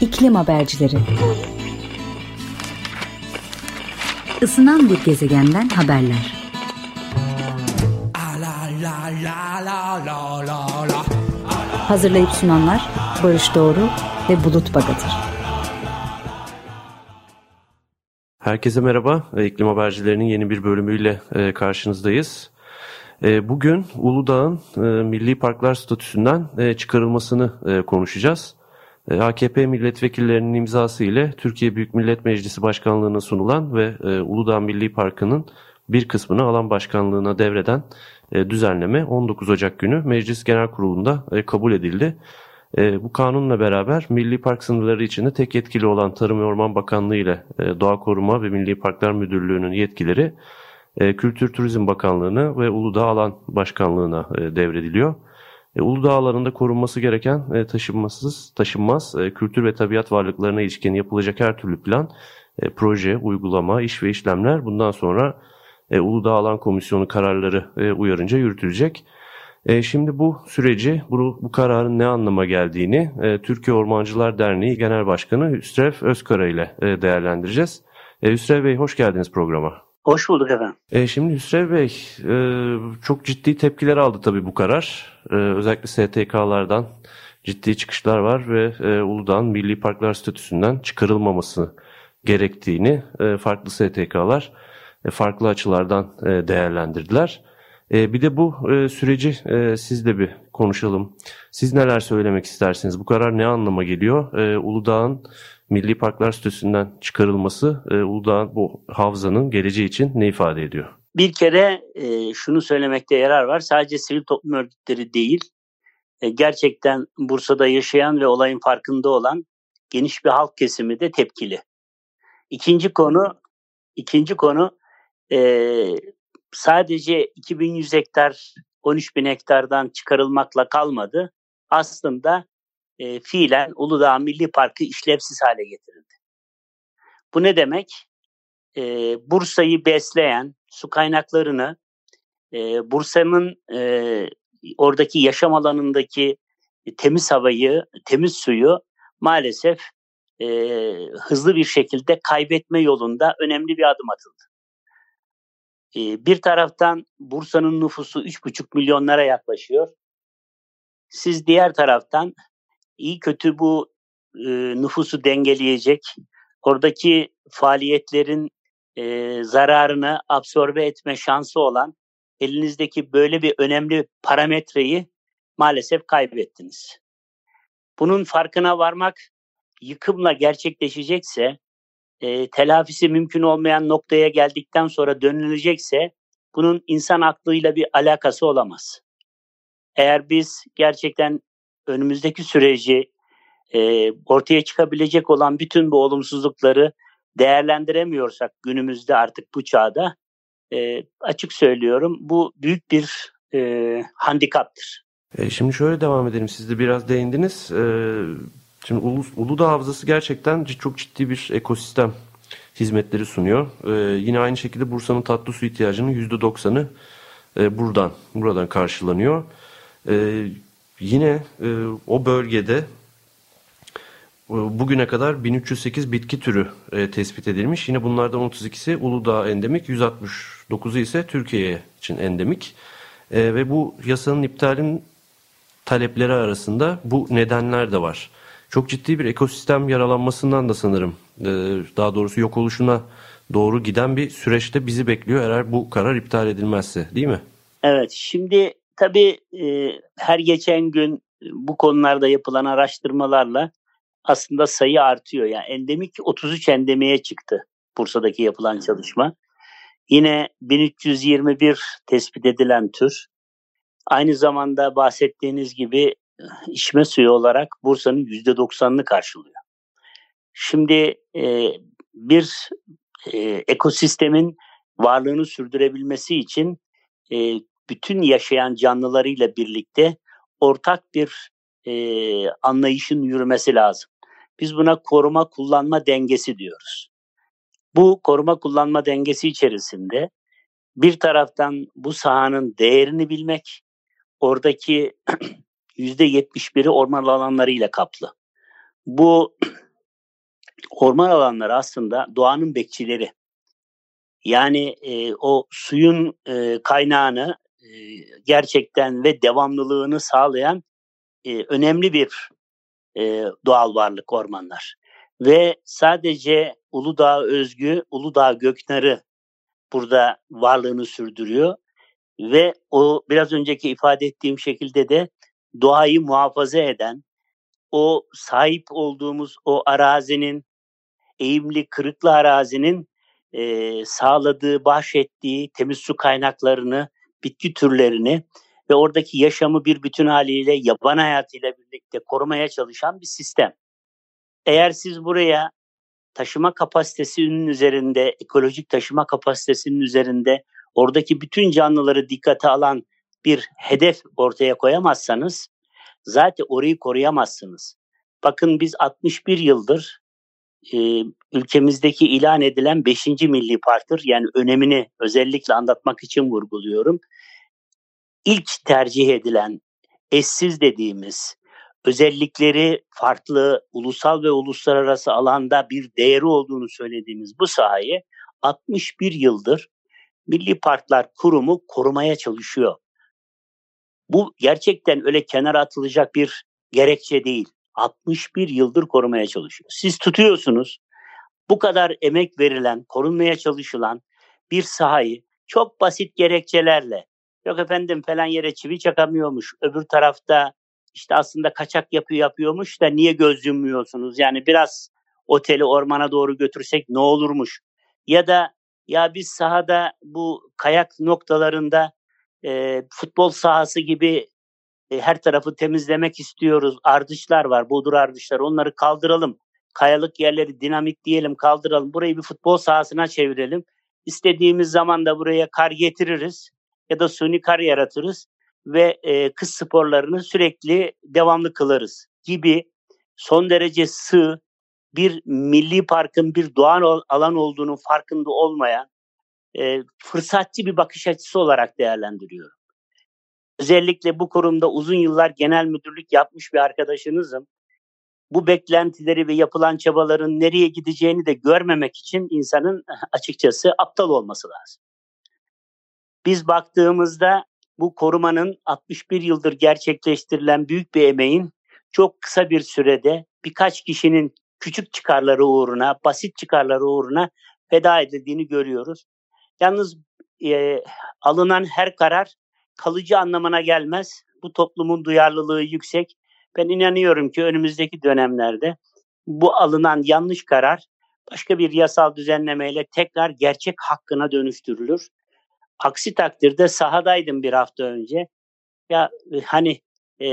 İklim Habercileri Isınan bir gezegenden haberler. Hazırlayıp sunanlar Barış Doğru ve Bulut Bagatır. Herkese merhaba. İklim Habercilerinin yeni bir bölümüyle e, karşınızdayız. E, bugün Uludağ'ın e, milli parklar statüsünden çıkarılmasını konuşacağız. AKP milletvekillerinin imzası ile Türkiye Büyük Millet Meclisi Başkanlığı'na sunulan ve Uludağ Milli Parkı'nın bir kısmını alan başkanlığına devreden düzenleme 19 Ocak günü Meclis Genel Kurulu'nda kabul edildi. Bu kanunla beraber milli park sınırları içinde tek yetkili olan Tarım ve Orman Bakanlığı ile Doğa Koruma ve Milli Parklar Müdürlüğü'nün yetkileri Kültür Turizm Bakanlığı'na ve Uludağ Alan Başkanlığı'na devrediliyor. E, Uludağ alanında korunması gereken e, taşınmasız, taşınmaz e, kültür ve tabiat varlıklarına ilişkin yapılacak her türlü plan, e, proje, uygulama, iş ve işlemler bundan sonra e, Uludağ Alan Komisyonu kararları e, uyarınca yürütülecek. E, şimdi bu süreci, bu, bu kararın ne anlama geldiğini e, Türkiye Ormancılar Derneği Genel Başkanı Hüsrev Özkara ile e, değerlendireceğiz. E, Hüsrev Bey hoş geldiniz programa. Hoş bulduk efendim. E, şimdi Hüsrev Bey e, çok ciddi tepkiler aldı tabii bu karar. E, özellikle STK'lardan ciddi çıkışlar var ve e, Uludağ'ın milli parklar statüsünden çıkarılmaması gerektiğini e, farklı STK'lar e, farklı açılardan e, değerlendirdiler. E, bir de bu e, süreci e, sizle bir konuşalım. Siz neler söylemek istersiniz? Bu karar ne anlama geliyor? E, Uludağ'ın milli parklar statüsünden çıkarılması e, Uludağ bu havzanın geleceği için ne ifade ediyor? Bir kere e, şunu söylemekte yarar var. Sadece sivil toplum örgütleri değil, e, gerçekten Bursa'da yaşayan ve olayın farkında olan geniş bir halk kesimi de tepkili. İkinci konu, ikinci konu e, sadece 2100 hektar, 13 bin hektardan çıkarılmakla kalmadı. Aslında e, fiilen Uludağ Milli Parkı işlevsiz hale getirildi. Bu ne demek? E, Bursa'yı besleyen su kaynaklarını, e, Bursa'nın e, oradaki yaşam alanındaki temiz havayı, temiz suyu maalesef e, hızlı bir şekilde kaybetme yolunda önemli bir adım atıldı. E, bir taraftan Bursa'nın nüfusu 3,5 milyonlara yaklaşıyor. Siz diğer taraftan iyi kötü bu e, nüfusu dengeleyecek, oradaki faaliyetlerin e, zararını absorbe etme şansı olan elinizdeki böyle bir önemli parametreyi maalesef kaybettiniz. Bunun farkına varmak yıkımla gerçekleşecekse, e, telafisi mümkün olmayan noktaya geldikten sonra dönülecekse bunun insan aklıyla bir alakası olamaz. Eğer biz gerçekten önümüzdeki süreci e, ortaya çıkabilecek olan bütün bu olumsuzlukları değerlendiremiyorsak günümüzde artık bu çağda e, açık söylüyorum bu büyük bir e, handikaptır. E, şimdi şöyle devam edelim. Siz de biraz değindiniz. E, şimdi Ulu, Uludağ Havzası gerçekten çok ciddi bir ekosistem hizmetleri sunuyor. E, yine aynı şekilde Bursa'nın tatlı su ihtiyacının %90'ı e, buradan buradan karşılanıyor. E, Yine e, o bölgede e, bugüne kadar 1308 bitki türü e, tespit edilmiş. Yine bunlardan 32'si Uludağ endemik, 169'u ise Türkiye için endemik. E, ve bu yasanın iptalin talepleri arasında bu nedenler de var. Çok ciddi bir ekosistem yaralanmasından da sanırım e, daha doğrusu yok oluşuna doğru giden bir süreçte bizi bekliyor eğer bu karar iptal edilmezse değil mi? Evet şimdi tabii e, her geçen gün bu konularda yapılan araştırmalarla aslında sayı artıyor. Yani endemik 33 endemiye çıktı Bursa'daki yapılan çalışma. Yine 1321 tespit edilen tür. Aynı zamanda bahsettiğiniz gibi içme suyu olarak Bursa'nın %90'ını karşılıyor. Şimdi e, bir e, ekosistemin varlığını sürdürebilmesi için e, bütün yaşayan canlılarıyla birlikte ortak bir e, anlayışın yürümesi lazım. Biz buna koruma kullanma dengesi diyoruz. Bu koruma kullanma dengesi içerisinde bir taraftan bu sahanın değerini bilmek, oradaki %71'i orman alanlarıyla kaplı. Bu orman alanları aslında doğanın bekçileri. Yani e, o suyun e, kaynağını e, gerçekten ve devamlılığını sağlayan e, önemli bir e, doğal varlık ormanlar. Ve sadece Uludağ özgü Uludağ Göknarı burada varlığını sürdürüyor. Ve o biraz önceki ifade ettiğim şekilde de doğayı muhafaza eden, o sahip olduğumuz o arazinin, eğimli kırıklı arazinin e, sağladığı, bahşettiği temiz su kaynaklarını, bitki türlerini ve oradaki yaşamı bir bütün haliyle yaban hayatıyla birlikte korumaya çalışan bir sistem. Eğer siz buraya taşıma kapasitesinin üzerinde, ekolojik taşıma kapasitesinin üzerinde oradaki bütün canlıları dikkate alan bir hedef ortaya koyamazsanız zaten orayı koruyamazsınız. Bakın biz 61 yıldır e, ülkemizdeki ilan edilen 5. milli parktır. Yani önemini özellikle anlatmak için vurguluyorum. İlk tercih edilen eşsiz dediğimiz özellikleri farklı ulusal ve uluslararası alanda bir değeri olduğunu söylediğimiz bu sahayı 61 yıldır Milli Parklar Kurumu korumaya çalışıyor. Bu gerçekten öyle kenara atılacak bir gerekçe değil. 61 yıldır korumaya çalışıyor. Siz tutuyorsunuz. Bu kadar emek verilen, korunmaya çalışılan bir sahayı çok basit gerekçelerle yok efendim falan yere çivi çakamıyormuş. Öbür tarafta işte aslında kaçak yapı yapıyormuş da niye göz yummuyorsunuz? Yani biraz oteli ormana doğru götürsek ne olurmuş? Ya da ya biz sahada bu kayak noktalarında e, futbol sahası gibi e, her tarafı temizlemek istiyoruz. Ardışlar var, bodur ardışlar. Onları kaldıralım. Kayalık yerleri dinamik diyelim kaldıralım. Burayı bir futbol sahasına çevirelim. İstediğimiz zaman da buraya kar getiririz ya da suni kar yaratırız ve e, kız sporlarını sürekli devamlı kılarız gibi son derece sığ bir milli parkın bir doğal alan olduğunu farkında olmayan e, fırsatçı bir bakış açısı olarak değerlendiriyorum. Özellikle bu kurumda uzun yıllar genel müdürlük yapmış bir arkadaşınızım. Bu beklentileri ve yapılan çabaların nereye gideceğini de görmemek için insanın açıkçası aptal olması lazım. Biz baktığımızda bu korumanın 61 yıldır gerçekleştirilen büyük bir emeğin çok kısa bir sürede birkaç kişinin küçük çıkarları uğruna, basit çıkarları uğruna feda edildiğini görüyoruz. Yalnız e, alınan her karar kalıcı anlamına gelmez. Bu toplumun duyarlılığı yüksek. Ben inanıyorum ki önümüzdeki dönemlerde bu alınan yanlış karar başka bir yasal düzenlemeyle tekrar gerçek hakkına dönüştürülür. Aksi takdirde sahadaydım bir hafta önce. Ya e, hani e,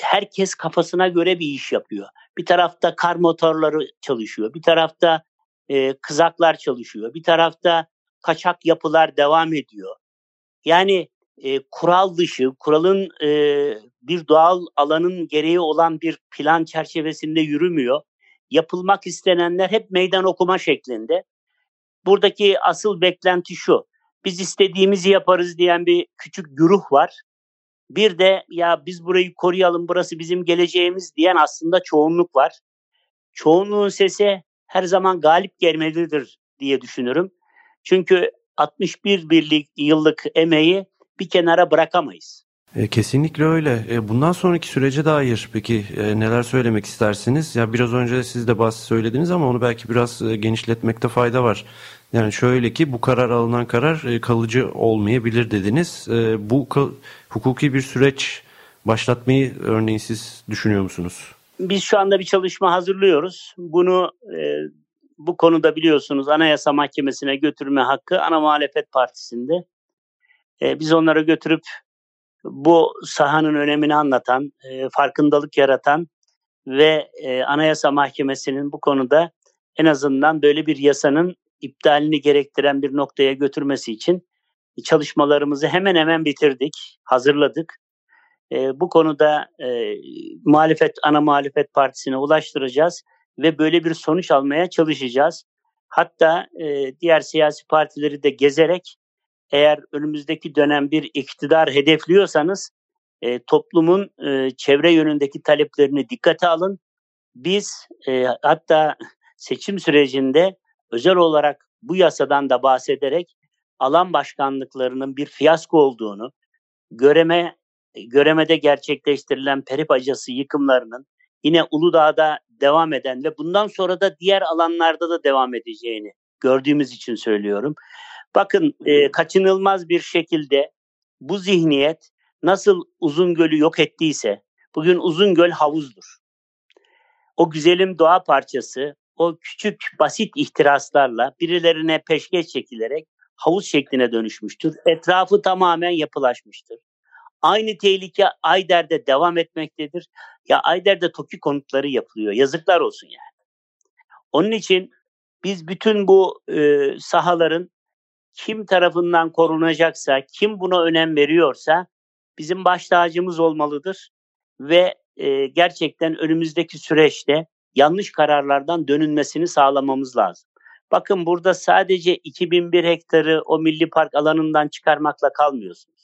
herkes kafasına göre bir iş yapıyor. Bir tarafta kar motorları çalışıyor, bir tarafta e, kızaklar çalışıyor, bir tarafta kaçak yapılar devam ediyor. Yani e, kural dışı, kuralın e, bir doğal alanın gereği olan bir plan çerçevesinde yürümüyor. Yapılmak istenenler hep meydan okuma şeklinde. Buradaki asıl beklenti şu. Biz istediğimizi yaparız diyen bir küçük güruh var. Bir de ya biz burayı koruyalım, burası bizim geleceğimiz diyen aslında çoğunluk var. Çoğunluğun sesi her zaman galip gelmelidir diye düşünürüm. Çünkü 61 birlik yıllık emeği bir kenara bırakamayız. E, kesinlikle öyle. E, bundan sonraki sürece dair peki e, neler söylemek istersiniz? Ya biraz önce siz de bahsi söylediniz ama onu belki biraz genişletmekte fayda var. Yani şöyle ki bu karar alınan karar kalıcı olmayabilir dediniz. Bu hukuki bir süreç başlatmayı örneğin siz düşünüyor musunuz? Biz şu anda bir çalışma hazırlıyoruz. Bunu bu konuda biliyorsunuz Anayasa Mahkemesi'ne götürme hakkı ana muhalefet partisinde. E, biz onlara götürüp bu sahanın önemini anlatan, e, farkındalık yaratan ve e, Anayasa Mahkemesi'nin bu konuda en azından böyle bir yasanın iptalini gerektiren bir noktaya götürmesi için çalışmalarımızı hemen hemen bitirdik, hazırladık. E, bu konuda e, muhalefet ana muhalefet partisine ulaştıracağız ve böyle bir sonuç almaya çalışacağız. Hatta e, diğer siyasi partileri de gezerek eğer önümüzdeki dönem bir iktidar hedefliyorsanız e, toplumun e, çevre yönündeki taleplerini dikkate alın. biz e, hatta seçim sürecinde özel olarak bu yasadan da bahsederek alan başkanlıklarının bir fiyasko olduğunu, göreme göremede gerçekleştirilen perip acası yıkımlarının yine Uludağ'da devam eden ve bundan sonra da diğer alanlarda da devam edeceğini gördüğümüz için söylüyorum. Bakın e, kaçınılmaz bir şekilde bu zihniyet nasıl Uzungöl'ü yok ettiyse bugün Uzungöl havuzdur. O güzelim doğa parçası o küçük basit ihtiraslarla birilerine peşkeş çekilerek havuz şekline dönüşmüştür. Etrafı tamamen yapılaşmıştır. Aynı tehlike Ayder'de devam etmektedir. Ya Ayder'de TOKİ konutları yapılıyor. Yazıklar olsun yani. Onun için biz bütün bu e, sahaların kim tarafından korunacaksa, kim buna önem veriyorsa bizim baş tacımız olmalıdır ve e, gerçekten önümüzdeki süreçte yanlış kararlardan dönülmesini sağlamamız lazım. Bakın burada sadece 2001 hektarı o milli park alanından çıkarmakla kalmıyorsunuz.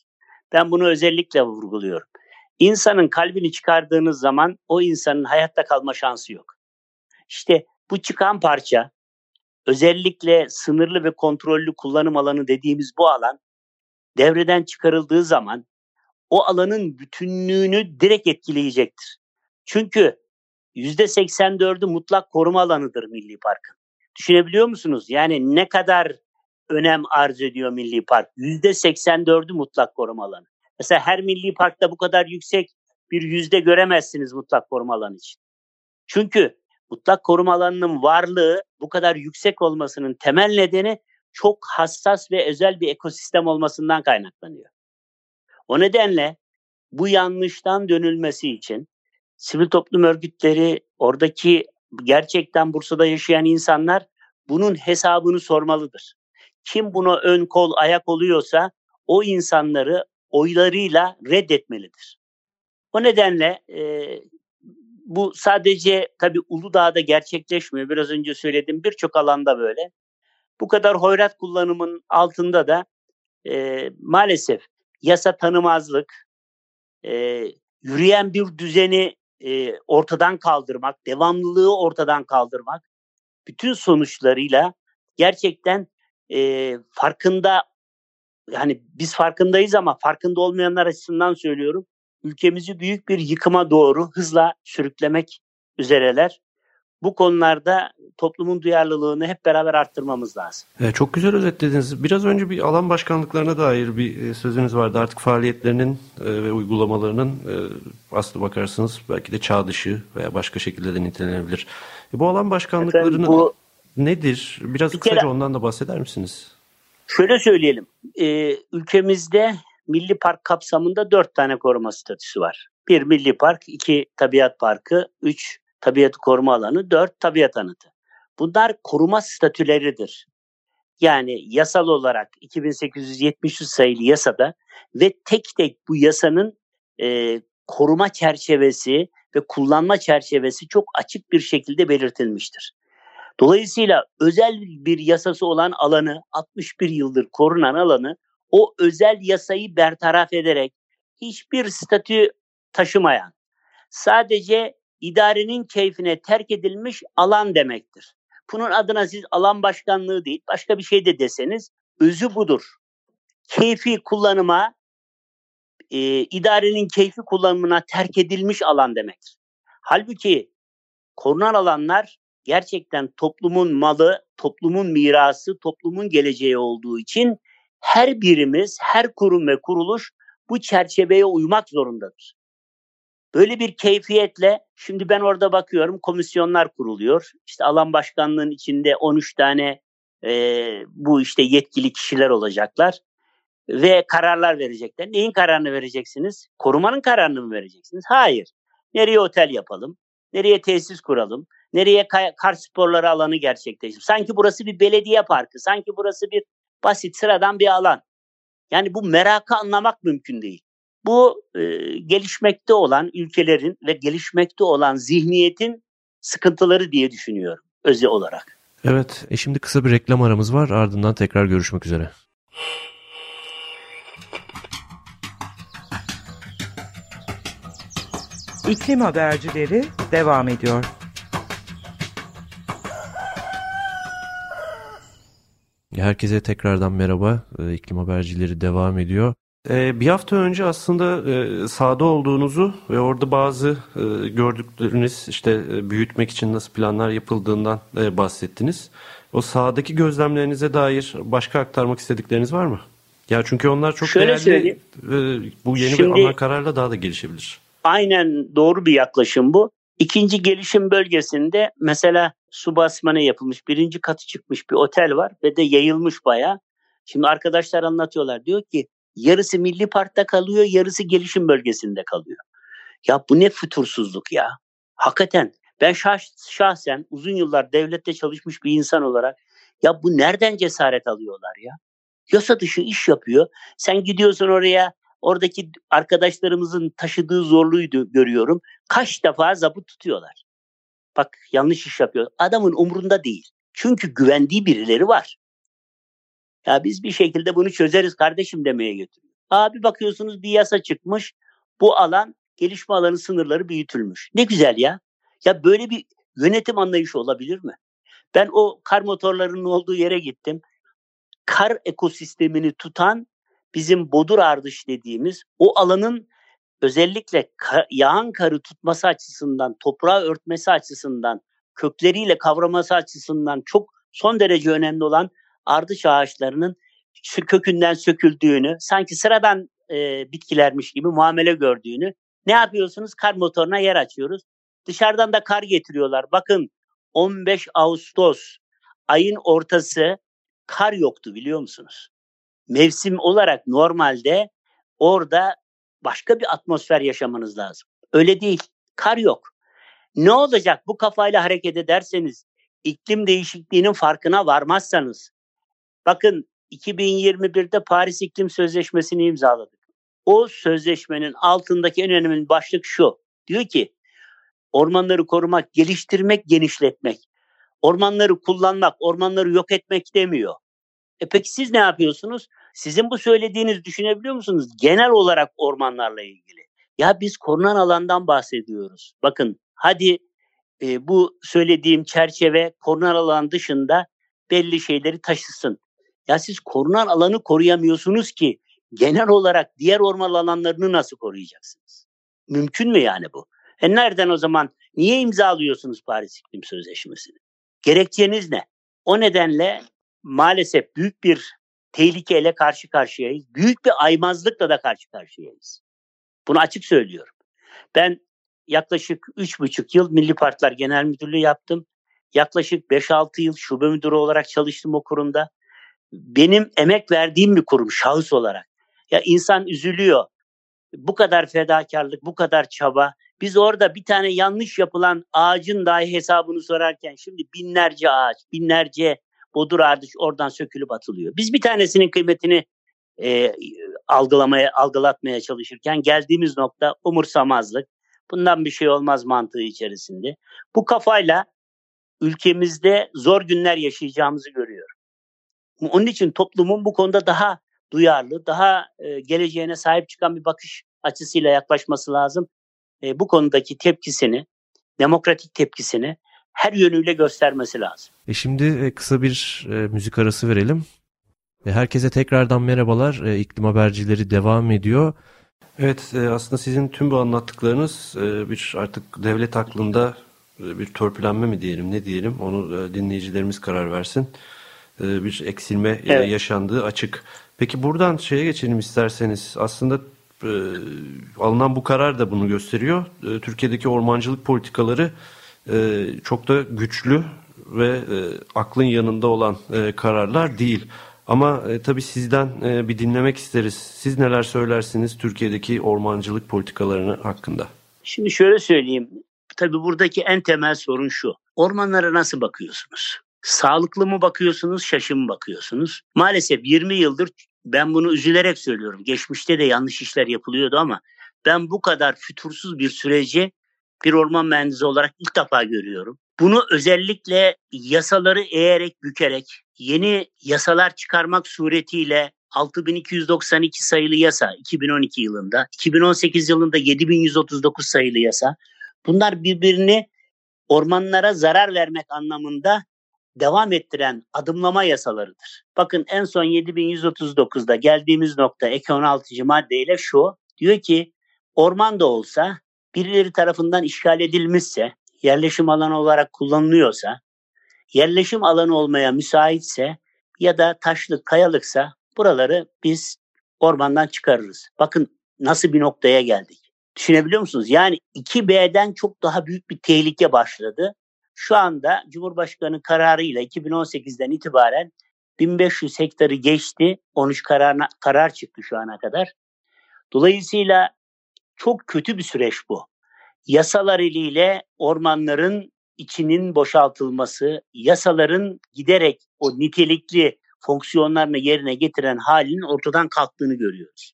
Ben bunu özellikle vurguluyorum. İnsanın kalbini çıkardığınız zaman o insanın hayatta kalma şansı yok. İşte bu çıkan parça özellikle sınırlı ve kontrollü kullanım alanı dediğimiz bu alan devreden çıkarıldığı zaman o alanın bütünlüğünü direkt etkileyecektir. Çünkü %84'ü mutlak koruma alanıdır Milli Park'ın. Düşünebiliyor musunuz? Yani ne kadar önem arz ediyor Milli Park? %84'ü mutlak koruma alanı. Mesela her Milli Park'ta bu kadar yüksek bir yüzde göremezsiniz mutlak koruma alanı için. Çünkü mutlak koruma alanının varlığı bu kadar yüksek olmasının temel nedeni çok hassas ve özel bir ekosistem olmasından kaynaklanıyor. O nedenle bu yanlıştan dönülmesi için sivil toplum örgütleri, oradaki gerçekten Bursa'da yaşayan insanlar bunun hesabını sormalıdır. Kim buna ön kol ayak oluyorsa o insanları oylarıyla reddetmelidir. O nedenle e, bu sadece tabi Uludağ'da gerçekleşmiyor. Biraz önce söyledim birçok alanda böyle. Bu kadar hoyrat kullanımın altında da e, maalesef yasa tanımazlık, e, yürüyen bir düzeni e, ortadan kaldırmak, devamlılığı ortadan kaldırmak bütün sonuçlarıyla gerçekten e, farkında yani biz farkındayız ama farkında olmayanlar açısından söylüyorum. Ülkemizi büyük bir yıkıma doğru hızla sürüklemek üzereler bu konularda toplumun duyarlılığını hep beraber arttırmamız lazım. Evet, çok güzel özetlediniz. Biraz önce bir alan başkanlıklarına dair bir e, sözünüz vardı. Artık faaliyetlerinin e, ve uygulamalarının e, aslı bakarsınız belki de çağ dışı veya başka şekilde de nitelenebilir. Bu alan başkanlıklarının bu, nedir? Biraz bir kısaca kere, ondan da bahseder misiniz? Şöyle söyleyelim. ülkemizde Milli Park kapsamında dört tane koruma statüsü var. Bir Milli Park, iki Tabiat Parkı, üç tabiat koruma alanı, dört tabiat anıtı. Bunlar koruma statüleridir. Yani yasal olarak 2873 sayılı yasada ve tek tek bu yasanın e, koruma çerçevesi ve kullanma çerçevesi çok açık bir şekilde belirtilmiştir. Dolayısıyla özel bir yasası olan alanı 61 yıldır korunan alanı o özel yasayı bertaraf ederek hiçbir statü taşımayan sadece idarenin keyfine terk edilmiş alan demektir. Bunun adına siz alan başkanlığı değil başka bir şey de deseniz özü budur. Keyfi kullanıma, e, idarenin keyfi kullanımına terk edilmiş alan demektir. Halbuki korunan alanlar gerçekten toplumun malı, toplumun mirası, toplumun geleceği olduğu için her birimiz, her kurum ve kuruluş bu çerçeveye uymak zorundadır. Böyle bir keyfiyetle şimdi ben orada bakıyorum komisyonlar kuruluyor. İşte alan başkanlığının içinde 13 tane e, bu işte yetkili kişiler olacaklar ve kararlar verecekler. Neyin kararını vereceksiniz? Korumanın kararını mı vereceksiniz? Hayır. Nereye otel yapalım? Nereye tesis kuralım? Nereye kar sporları alanı gerçekleştirelim? Sanki burası bir belediye parkı. Sanki burası bir basit sıradan bir alan. Yani bu merakı anlamak mümkün değil. Bu e, gelişmekte olan ülkelerin ve gelişmekte olan zihniyetin sıkıntıları diye düşünüyorum özel olarak. Evet, e şimdi kısa bir reklam aramız var. Ardından tekrar görüşmek üzere. İklim habercileri devam ediyor. Herkese tekrardan merhaba. E, iklim habercileri devam ediyor. E, bir hafta önce aslında e, sahada olduğunuzu ve orada bazı e, gördükleriniz işte e, büyütmek için nasıl planlar yapıldığından bahsettiniz. O sahadaki gözlemlerinize dair başka aktarmak istedikleriniz var mı? Ya çünkü onlar çok Şöyle değerli. E, bu yeni Şimdi, bir ana kararla daha da gelişebilir. Aynen doğru bir yaklaşım bu. İkinci gelişim bölgesinde mesela su basmanı yapılmış, birinci katı çıkmış bir otel var ve de yayılmış baya. Şimdi arkadaşlar anlatıyorlar diyor ki yarısı milli parkta kalıyor, yarısı gelişim bölgesinde kalıyor. Ya bu ne fütursuzluk ya. Hakikaten ben şah, şahsen uzun yıllar devlette çalışmış bir insan olarak ya bu nereden cesaret alıyorlar ya? Yasa dışı iş yapıyor. Sen gidiyorsun oraya oradaki arkadaşlarımızın taşıdığı zorluğu görüyorum. Kaç defa zabıt tutuyorlar. Bak yanlış iş yapıyor. Adamın umurunda değil. Çünkü güvendiği birileri var. Ya biz bir şekilde bunu çözeriz kardeşim demeye götürüyor. Abi bakıyorsunuz bir yasa çıkmış. Bu alan gelişme alanı sınırları büyütülmüş. Ne güzel ya. Ya böyle bir yönetim anlayışı olabilir mi? Ben o kar motorlarının olduğu yere gittim. Kar ekosistemini tutan bizim bodur ardış dediğimiz o alanın özellikle ka- yağan karı tutması açısından, toprağı örtmesi açısından, kökleriyle kavraması açısından çok son derece önemli olan ardış ağaçlarının kökünden söküldüğünü, sanki sıradan e, bitkilermiş gibi muamele gördüğünü ne yapıyorsunuz? Kar motoruna yer açıyoruz. Dışarıdan da kar getiriyorlar. Bakın 15 Ağustos ayın ortası kar yoktu biliyor musunuz? Mevsim olarak normalde orada başka bir atmosfer yaşamanız lazım. Öyle değil. Kar yok. Ne olacak bu kafayla hareket ederseniz, iklim değişikliğinin farkına varmazsanız. Bakın 2021'de Paris İklim Sözleşmesi'ni imzaladık. O sözleşmenin altındaki en önemli başlık şu. Diyor ki ormanları korumak, geliştirmek, genişletmek. Ormanları kullanmak, ormanları yok etmek demiyor. E peki siz ne yapıyorsunuz? Sizin bu söylediğiniz düşünebiliyor musunuz? Genel olarak ormanlarla ilgili. Ya biz korunan alandan bahsediyoruz. Bakın hadi e, bu söylediğim çerçeve korunan alan dışında belli şeyleri taşısın. Ya siz korunan alanı koruyamıyorsunuz ki genel olarak diğer orman alanlarını nasıl koruyacaksınız? Mümkün mü yani bu? E nereden o zaman niye imzalıyorsunuz Paris İklim Sözleşmesi'ni? Gerekçeniz ne? O nedenle maalesef büyük bir tehlikeyle karşı karşıyayız. Büyük bir aymazlıkla da karşı karşıyayız. Bunu açık söylüyorum. Ben yaklaşık 3,5 yıl Milli Parklar Genel Müdürlüğü yaptım. Yaklaşık 5-6 yıl şube müdürü olarak çalıştım o kurumda. Benim emek verdiğim bir kurum şahıs olarak. Ya insan üzülüyor. Bu kadar fedakarlık, bu kadar çaba. Biz orada bir tane yanlış yapılan ağacın dahi hesabını sorarken şimdi binlerce ağaç, binlerce bodur ağacı oradan sökülüp atılıyor. Biz bir tanesinin kıymetini e, algılamaya, algılatmaya çalışırken geldiğimiz nokta umursamazlık. Bundan bir şey olmaz mantığı içerisinde. Bu kafayla ülkemizde zor günler yaşayacağımızı görüyorum. Onun için toplumun bu konuda daha duyarlı, daha e, geleceğine sahip çıkan bir bakış açısıyla yaklaşması lazım. E, bu konudaki tepkisini, demokratik tepkisini her yönüyle göstermesi lazım. E şimdi e, kısa bir e, müzik arası verelim. E, herkese tekrardan merhabalar. E, iklim habercileri devam ediyor. Evet e, aslında sizin tüm bu anlattıklarınız e, bir artık devlet aklında e, bir törpülenme mi diyelim ne diyelim onu e, dinleyicilerimiz karar versin. E, bir eksilme e, evet. yaşandığı açık. Peki buradan şeye geçelim isterseniz. Aslında e, alınan bu karar da bunu gösteriyor. E, Türkiye'deki ormancılık politikaları e, çok da güçlü ve e, aklın yanında olan e, kararlar değil. Ama e, tabii sizden e, bir dinlemek isteriz. Siz neler söylersiniz Türkiye'deki ormancılık politikalarını hakkında? Şimdi şöyle söyleyeyim. Tabii buradaki en temel sorun şu. Ormanlara nasıl bakıyorsunuz? Sağlıklı mı bakıyorsunuz, şaşı mı bakıyorsunuz? Maalesef 20 yıldır ben bunu üzülerek söylüyorum. Geçmişte de yanlış işler yapılıyordu ama ben bu kadar fütursuz bir süreci bir orman mühendisi olarak ilk defa görüyorum. Bunu özellikle yasaları eğerek bükerek yeni yasalar çıkarmak suretiyle 6292 sayılı yasa 2012 yılında, 2018 yılında 7139 sayılı yasa bunlar birbirini ormanlara zarar vermek anlamında devam ettiren adımlama yasalarıdır. Bakın en son 7139'da geldiğimiz nokta ek 16. maddeyle şu. Diyor ki orman da olsa birileri tarafından işgal edilmişse, yerleşim alanı olarak kullanılıyorsa, yerleşim alanı olmaya müsaitse ya da taşlık, kayalıksa buraları biz ormandan çıkarırız. Bakın nasıl bir noktaya geldik. Düşünebiliyor musunuz? Yani 2B'den çok daha büyük bir tehlike başladı. Şu anda Cumhurbaşkanı kararıyla 2018'den itibaren 1500 hektarı geçti. 13 kararına, karar çıktı şu ana kadar. Dolayısıyla çok kötü bir süreç bu. Yasalar eliyle ormanların içinin boşaltılması, yasaların giderek o nitelikli fonksiyonlarını yerine getiren halinin ortadan kalktığını görüyoruz.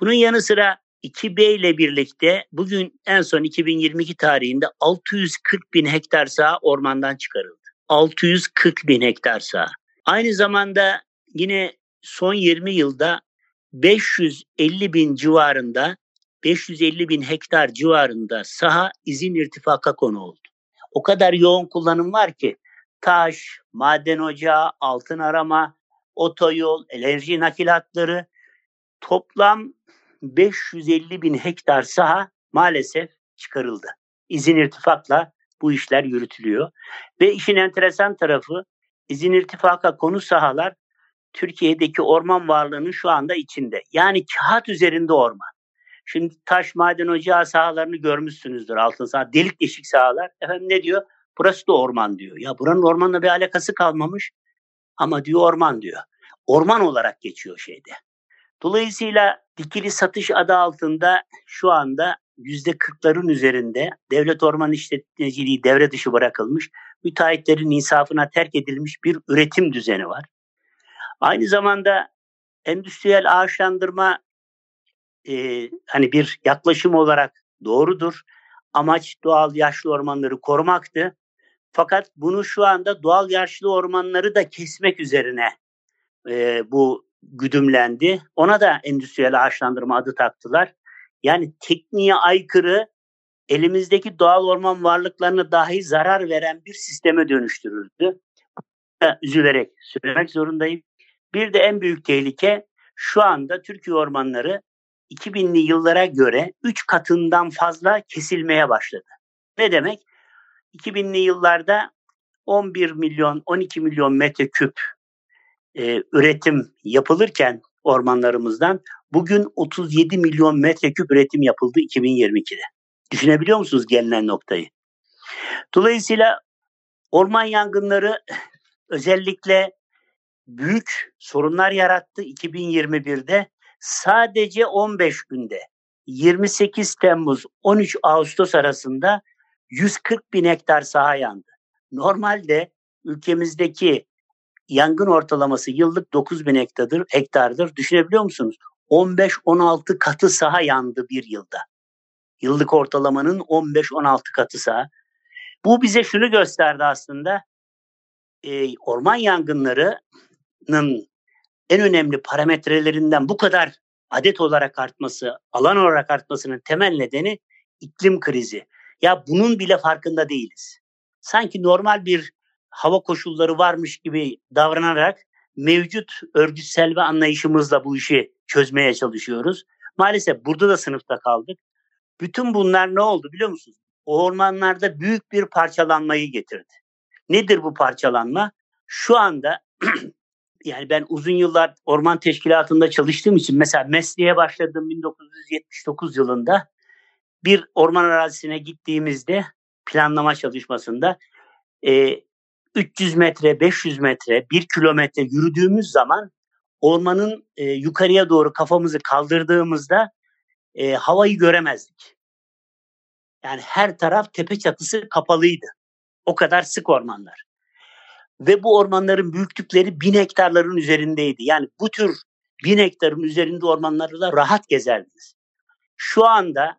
Bunun yanı sıra 2B ile birlikte bugün en son 2022 tarihinde 640 bin hektar saha ormandan çıkarıldı. 640 bin hektar saha. Aynı zamanda yine son 20 yılda 550 bin civarında 550 bin hektar civarında saha izin irtifaka konu oldu. O kadar yoğun kullanım var ki taş, maden ocağı, altın arama, otoyol, enerji nakil hatları toplam 550 bin hektar saha maalesef çıkarıldı. İzin irtifakla bu işler yürütülüyor. Ve işin enteresan tarafı izin irtifaka konu sahalar Türkiye'deki orman varlığının şu anda içinde. Yani kağıt üzerinde orman. Şimdi taş maden ocağı sahalarını görmüşsünüzdür altın saha. Delik deşik sahalar. Efendim ne diyor? Burası da orman diyor. Ya buranın ormanla bir alakası kalmamış. Ama diyor orman diyor. Orman olarak geçiyor şeyde. Dolayısıyla dikili satış adı altında şu anda yüzde kırkların üzerinde devlet orman işletmeciliği devre dışı bırakılmış, müteahhitlerin insafına terk edilmiş bir üretim düzeni var. Aynı zamanda endüstriyel ağaçlandırma e, hani bir yaklaşım olarak doğrudur. Amaç doğal yaşlı ormanları korumaktı. Fakat bunu şu anda doğal yaşlı ormanları da kesmek üzerine e, bu güdümlendi. Ona da endüstriyel ağaçlandırma adı taktılar. Yani tekniğe aykırı elimizdeki doğal orman varlıklarına dahi zarar veren bir sisteme dönüştürüldü. Üzülerek söylemek zorundayım. Bir de en büyük tehlike şu anda Türkiye ormanları 2000'li yıllara göre 3 katından fazla kesilmeye başladı. Ne demek? 2000'li yıllarda 11 milyon 12 milyon metreküp e, üretim yapılırken ormanlarımızdan bugün 37 milyon metreküp üretim yapıldı 2022'de. Düşünebiliyor musunuz gelinen noktayı? Dolayısıyla orman yangınları özellikle büyük sorunlar yarattı 2021'de. Sadece 15 günde 28 Temmuz 13 Ağustos arasında 140 bin hektar saha yandı. Normalde ülkemizdeki yangın ortalaması yıllık 9 bin hektardır, hektardır. Düşünebiliyor musunuz? 15-16 katı saha yandı bir yılda. Yıllık ortalamanın 15-16 katı saha. Bu bize şunu gösterdi aslında. E, orman yangınlarının en önemli parametrelerinden bu kadar adet olarak artması, alan olarak artmasının temel nedeni iklim krizi. Ya bunun bile farkında değiliz. Sanki normal bir hava koşulları varmış gibi davranarak mevcut örgütsel ve anlayışımızla bu işi çözmeye çalışıyoruz. Maalesef burada da sınıfta kaldık. Bütün bunlar ne oldu biliyor musunuz? O ormanlarda büyük bir parçalanmayı getirdi. Nedir bu parçalanma? Şu anda yani ben uzun yıllar orman teşkilatında çalıştığım için mesela mesleğe başladığım 1979 yılında bir orman arazisine gittiğimizde planlama çalışmasında e, 300 metre, 500 metre, 1 kilometre yürüdüğümüz zaman ormanın e, yukarıya doğru kafamızı kaldırdığımızda e, havayı göremezdik. Yani her taraf tepe çatısı kapalıydı. O kadar sık ormanlar. Ve bu ormanların büyüklükleri bin hektarların üzerindeydi. Yani bu tür bin hektarın üzerinde ormanlarda rahat gezerdiniz. Şu anda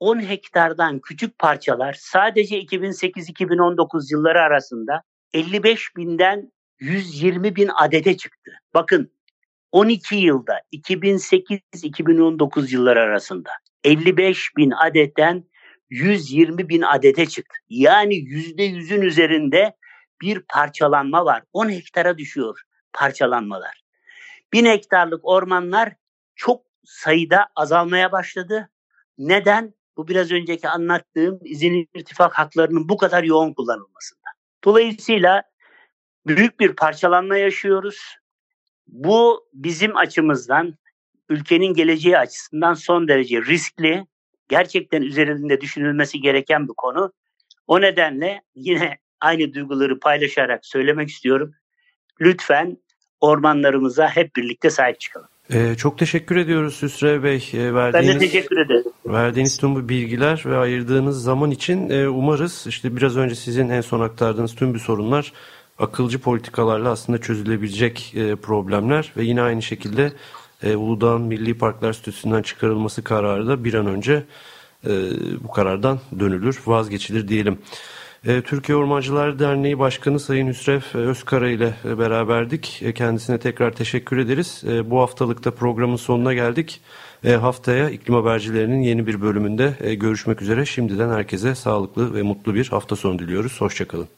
10 hektardan küçük parçalar sadece 2008-2019 yılları arasında 55 binden 120 bin adete çıktı. Bakın 12 yılda 2008-2019 yılları arasında 55 bin adetten 120 bin adete çıktı. Yani yüzde yüzün üzerinde bir parçalanma var. 10 hektara düşüyor parçalanmalar. 1000 hektarlık ormanlar çok sayıda azalmaya başladı. Neden? Bu biraz önceki anlattığım izin irtifak haklarının bu kadar yoğun kullanılmasında. Dolayısıyla büyük bir parçalanma yaşıyoruz. Bu bizim açımızdan ülkenin geleceği açısından son derece riskli, gerçekten üzerinde düşünülmesi gereken bir konu. O nedenle yine aynı duyguları paylaşarak söylemek istiyorum. Lütfen ormanlarımıza hep birlikte sahip çıkalım. Ee, çok teşekkür ediyoruz Hüsrev Bey. Ee, verdiğiniz, ben de teşekkür ederim. Verdiğiniz tüm bu bilgiler ve ayırdığınız zaman için e, umarız işte biraz önce sizin en son aktardığınız tüm bu sorunlar akılcı politikalarla aslında çözülebilecek e, problemler ve yine aynı şekilde e, Uludağ'ın Milli Parklar Statüsü'nden çıkarılması kararı da bir an önce e, bu karardan dönülür, vazgeçilir diyelim. E, Türkiye Ormancılar Derneği Başkanı Sayın Hüsrev Özkara ile beraberdik. E, kendisine tekrar teşekkür ederiz. E, bu haftalıkta programın sonuna geldik. Haftaya iklim habercilerinin yeni bir bölümünde görüşmek üzere. Şimdiden herkese sağlıklı ve mutlu bir hafta sonu diliyoruz. Hoşçakalın.